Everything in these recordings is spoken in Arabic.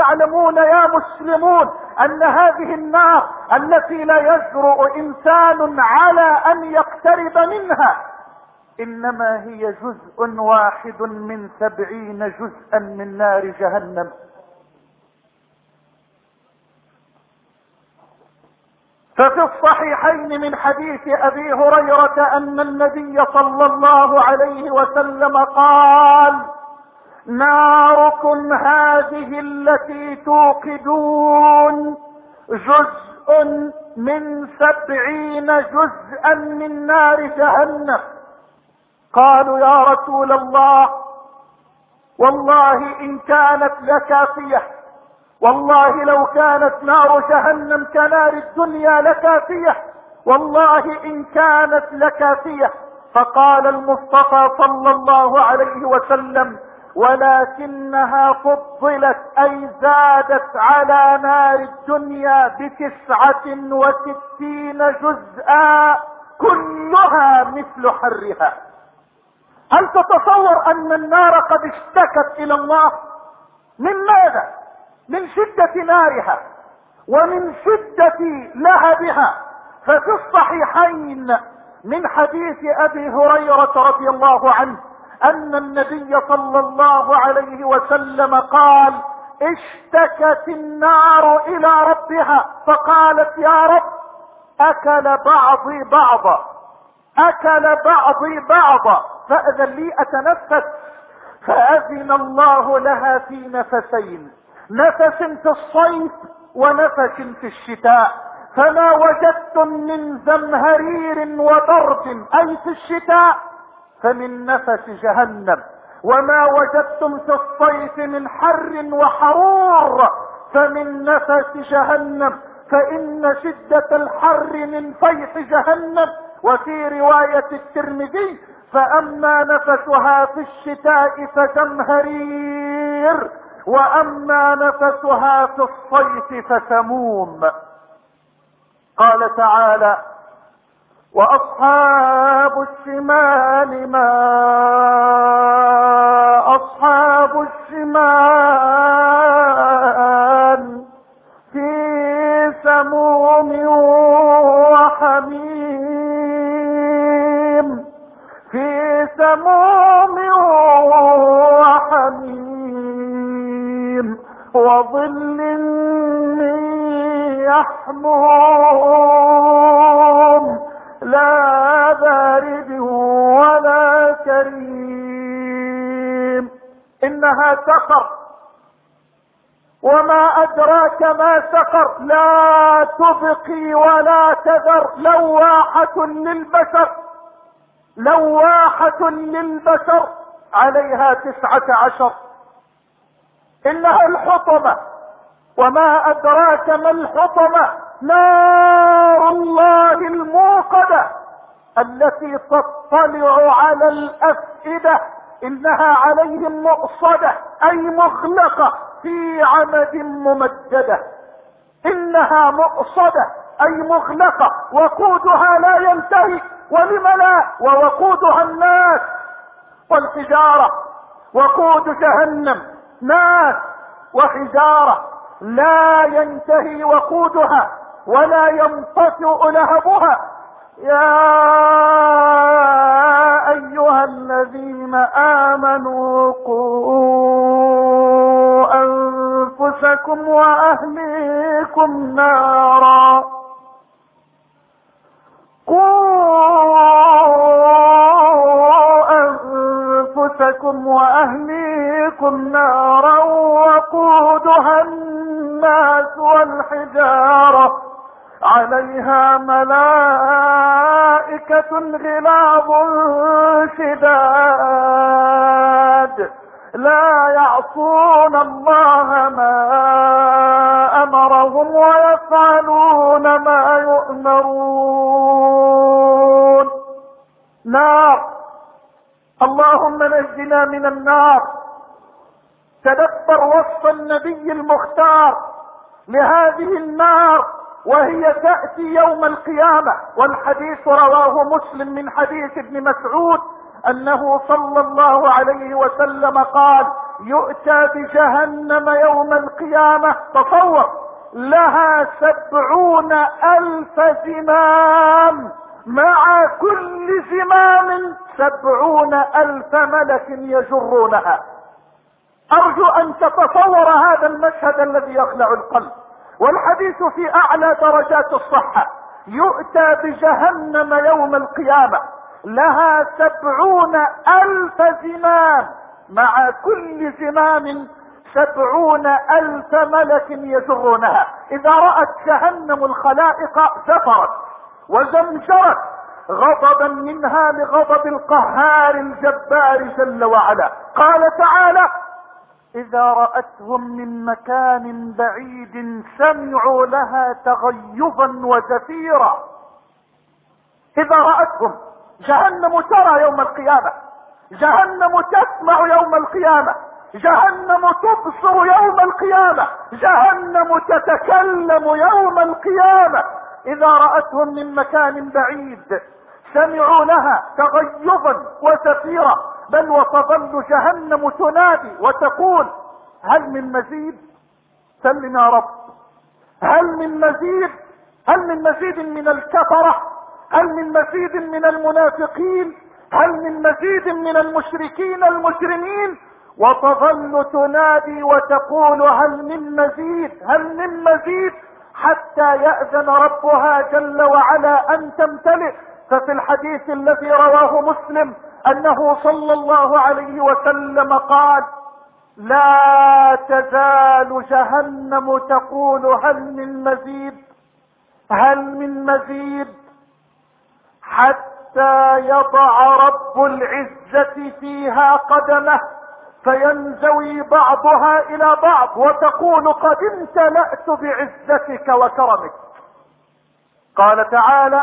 تعلمون يا مسلمون أن هذه النار التي لا يجرؤ إنسان على أن يقترب منها إنما هي جزء واحد من سبعين جزءا من نار جهنم. ففي الصحيحين من حديث أبي هريرة أن النبي صلى الله عليه وسلم قال ناركم هذه التي توقدون جزء من سبعين جزءا من نار جهنم. قالوا يا رسول الله والله إن كانت لكافية والله لو كانت نار جهنم كنار الدنيا لكافية والله إن كانت لكافية. فقال المصطفى صلى الله عليه وسلم ولكنها فضلت أي زادت على نار الدنيا بتسعة وستين جزءا كلها مثل حرها. هل تتصور أن النار قد اشتكت إلى الله؟ من ماذا؟ من شدة نارها ومن شدة لهبها. ففي الصحيحين من حديث أبي هريرة رضي الله عنه أن النبي صلى الله عليه وسلم قال اشتكت النار إلى ربها فقالت يا رب أكل بعضي بعضا أكل بعضي بعضا فأذن لي أتنفس. فأذن الله لها في نفسين نفس في الصيف ونفس في الشتاء. فما وجدتم من زمهرير وبرد أي في الشتاء فمن نفس جهنم. وما وجدتم في الصيف من حر وحرور فمن نفس جهنم. فإن شدة الحر من فيح جهنم. وفي رواية الترمذي فأما نفسها في الشتاء فزمهرير وأما نفسها في الصيف فسموم. قال تعالى وأصحاب الشمال ما أصحاب الشمال في سموم وحميم في سموم وحميم وظل من يحموم لا بارد ولا كريم. إنها سقر. وما أدراك ما سقر. لا تبقي ولا تذر. لواحة للبشر. لواحة للبشر. عليها تسعة عشر. إنها الحطمة. وما أدراك ما الحطمة. نار الله الموقدة التي تطلع على الأفئدة إنها عليهم مؤصدة أي مخلقة في عمد ممددة. إنها مؤصدة أي مغلقة وقودها لا ينتهي. ولم لا؟ ووقودها الناس والحجارة. وقود جهنم ناس وحجارة. لا ينتهي وقودها. ولا ينطفئ لهبها يا أيها الذين آمنوا قوا أنفسكم وأهليكم نارا. قوا أنفسكم وأهليكم نارا وقودها الناس والحجارة. عليها ملائكة غلاظ شداد. لا يعصون الله ما أمرهم ويفعلون ما يؤمرون. نار. اللهم نجنا من النار. تدبر وصف النبي المختار لهذه النار. وهي تأتي يوم القيامة. والحديث رواه مسلم من حديث ابن مسعود أنه صلى الله عليه وسلم قال يؤتى بجهنم يوم القيامة. تصور لها سبعون ألف زمام. مع كل زمام سبعون ألف ملك يجرونها. أرجو أن تتصور هذا المشهد الذي يخلع القلب. والحديث في أعلى درجات الصحة. يؤتى بجهنم يوم القيامة. لها سبعون ألف زمام. مع كل زمام سبعون ألف ملك يجرونها. إذا رأت جهنم الخلائق زفرت وزمجرت غضبا منها لغضب القهار الجبار جل وعلا. قال تعالى إذا رأتهم من مكان بعيد سمعوا لها تغيظا وزفيرا. إذا رأتهم جهنم ترى يوم القيامة. جهنم تسمع يوم القيامة. جهنم تبصر يوم القيامة. جهنم تتكلم يوم القيامة. إذا رأتهم من مكان بعيد سمعوا لها تغيظا وزفيرا. بل وتظل جهنم تنادي وتقول هل من مزيد؟ سلم يا رب. هل من مزيد؟ هل من مزيد من الكفرة؟ هل من مزيد من المنافقين؟ هل من مزيد من المشركين المجرمين؟ وتظل تنادي وتقول هل من مزيد؟ هل من مزيد؟ حتى يأذن ربها جل وعلا أن تمتلئ. ففي الحديث الذي رواه مسلم أنه صلى الله عليه وسلم قال لا تزال جهنم تقول هل من مزيد هل من مزيد حتى يضع رب العزة فيها قدمه فينزوي بعضها إلى بعض وتقول قد امتلأت بعزتك وكرمك. قال تعالى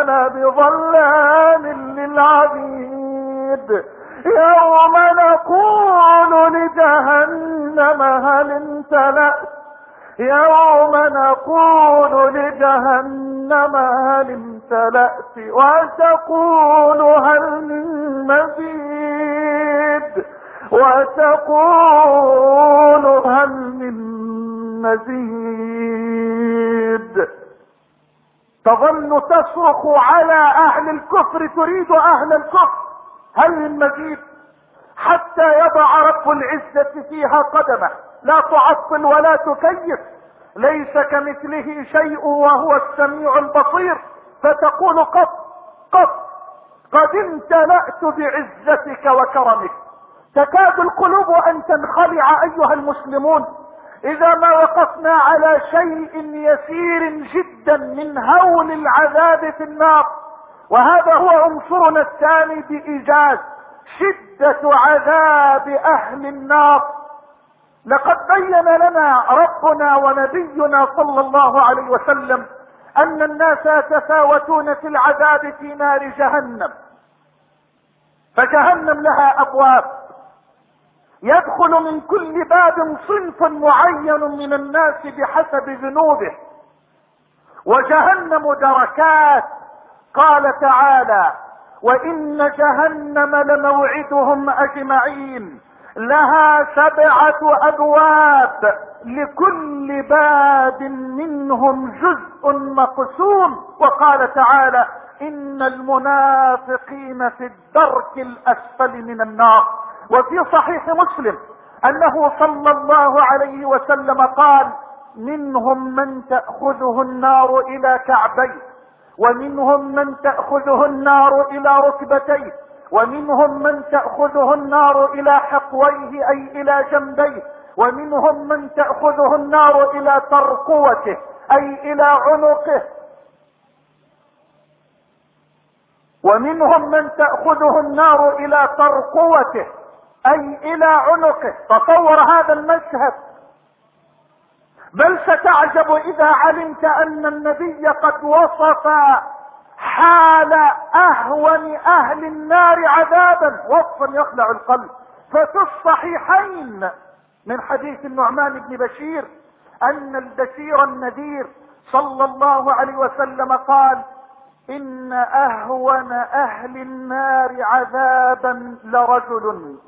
أنا بظلام للعبيد. يوم نقول لجهنم هل امتلأت؟ يوم نقول لجهنم هل امتلأت؟ وتقول هل من مزيد؟ وتقول هل من مزيد؟ تظل تصرخ على أهل الكفر تريد أهل الكفر. هل من مزيد حتى يضع رب العزة فيها قدمه. لا تعطل ولا تكيف. ليس كمثله شيء وهو السميع البصير. فتقول قط قط قد امتلأت بعزتك وكرمك. تكاد القلوب أن تنخلع أيها المسلمون. إذا ما وقفنا على شيء يسير جدا من هول العذاب في النار وهذا هو عنصرنا الثاني بإيجاز شدة عذاب أهل النار. لقد بين لنا ربنا ونبينا صلى الله عليه وسلم أن الناس يتفاوتون في العذاب في نار جهنم. فجهنم لها أبواب. يدخل من كل باب صنف معين من الناس بحسب ذنوبه. وجهنم دركات. قال تعالى وإن جهنم لموعدهم أجمعين. لها سبعة أبواب. لكل باب منهم جزء مقسوم. وقال تعالى إن المنافقين في الدرك الأسفل من النار. وفي صحيح مسلم أنه صلى الله عليه وسلم قال منهم من تأخذه النار إلى كعبيه ومنهم من تأخذه النار إلى ركبتيه ومنهم من تأخذه النار إلى حقويه أي إلى جنبيه ومنهم من تأخذه النار إلى ترقوته أي إلى عنقه. ومنهم من تأخذه النار إلى ترقوته أي إلى عنقه. تصور هذا المشهد. بل ستعجب إذا علمت أن النبي قد وصف حال أهون أهل النار عذابا. وصفا يخلع القلب. ففي الصحيحين من حديث النعمان بن بشير أن البشير النذير صلى الله عليه وسلم قال إن أهون أهل النار عذابا لرجل